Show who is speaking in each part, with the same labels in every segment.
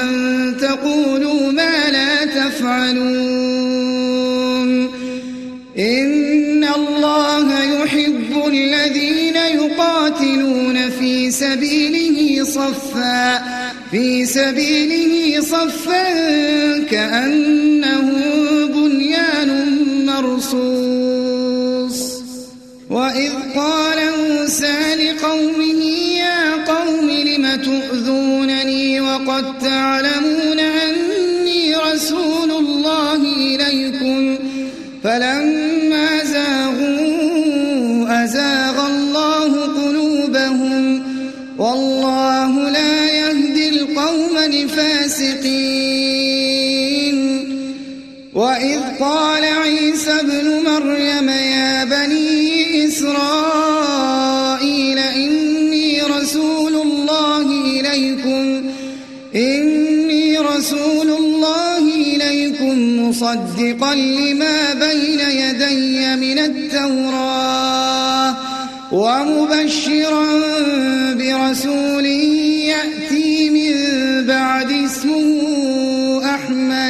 Speaker 1: أن تقولوا ما لا تفعلون. إن الله يحب الذين يقاتلون في سبيله صفا في سبيله صفا كأنه بنيان مرصوص. وإذ قال موسى لقومه يا قوم لم تؤذونني وقد تعلمون الفاسقين وإذ قال عيسى ابن مريم يا بني إسرائيل إني رسول الله إليكم إني رسول الله إليكم مصدقا لما بين يدي من التوراة ومبشرا برسول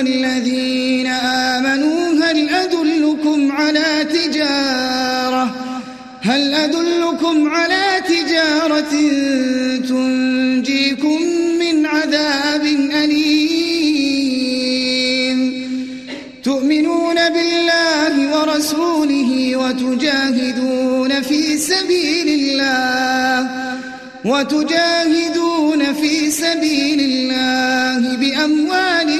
Speaker 1: الذين آمنوا هل أدلكم على تجارة؟ هل أدلكم على تجارة تنجيكم من عذاب أليم؟ تؤمنون بالله ورسوله وتجاهدون في سبيل الله وتجاهدون في سبيل الله بأموالكم